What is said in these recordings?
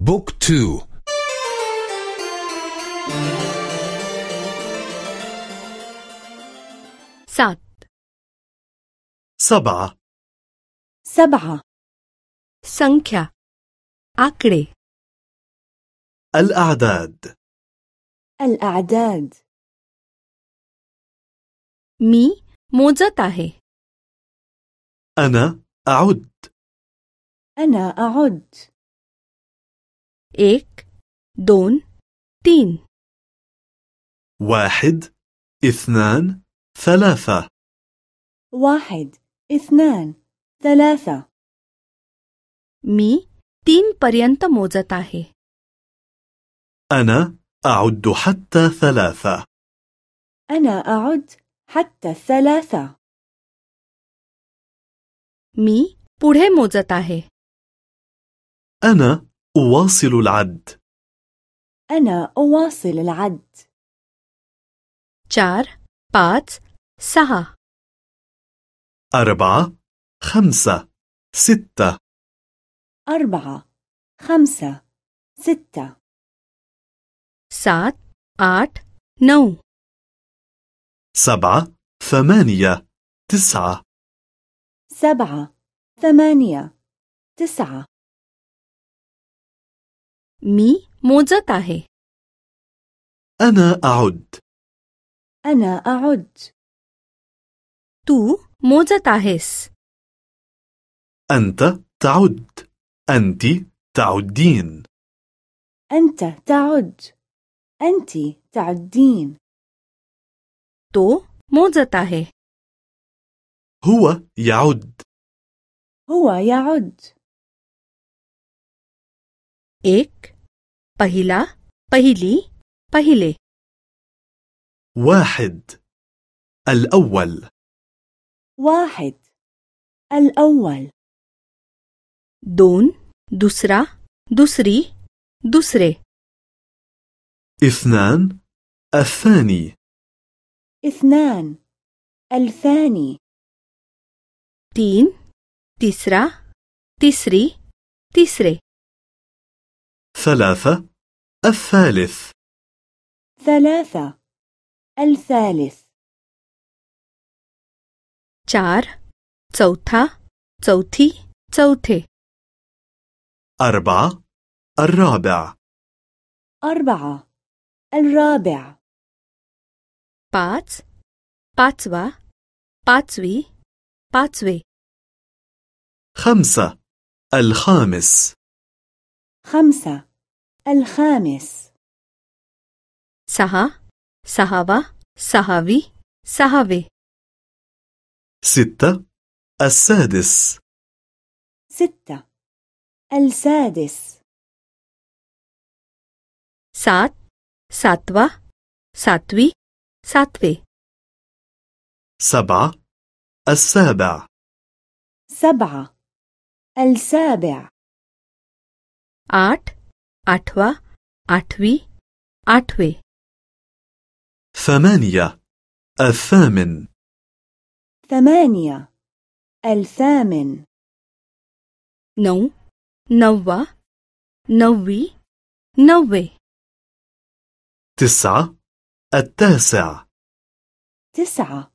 Book two. सात. سبعة. سبعة. संख्या. عقري الأعداد. الأعداد. मी मोजत أنا أعد. أنا أعد. एक दोन तीन واحد اثنان ثلاثة واحد اثنان ثلاثة मी तीन पर्यंत मोजत आहे أنا أعد حتى ثلاثة أنا أعد حتى الثلاثة मी पुढे मोजत आहे أنا أواصل العد. أنا أواصل العد. 4 5 6 أربعة خمسة ستة. أربعة خمسة ستة. सात आठ नऊ. سبعة ثمانية تسعة. سبعة ثمانية تسعة. मी मोजत आहे أنا أعد أنا أعد तू मोजत आहेस أنت تعد أنت تعدين أنت تعد أنت تعدين तो मोजत आहे هو يعد هو يعد एक पहिला पहिली पहिले واحد الأول واحد الأول दोन दुसरा दुसरी दुसरे اثنان الثاني اثنان الثاني तीन तिसरा तिसरी तिसरे ثلاثة الثالث ثلاثة الثالث चार चौथा चौथी चौथे أربعة الرابع أربعة الرابع पाच पाचवा पाचवी पाचवे خمسة الخامس خمسة الخامس. سها سهوا سهوي سهوي ستة السادس. ستة. السادس. سات ساتوا ساتوي ساتوي سبعة السابع. سبعة. السابع. آت आठवा आठवी आठवे ثمانية الثامن ثمانية الثامن नऊ नववा नववी नववे تسعة التاسع تسعة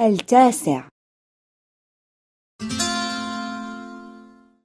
التاسع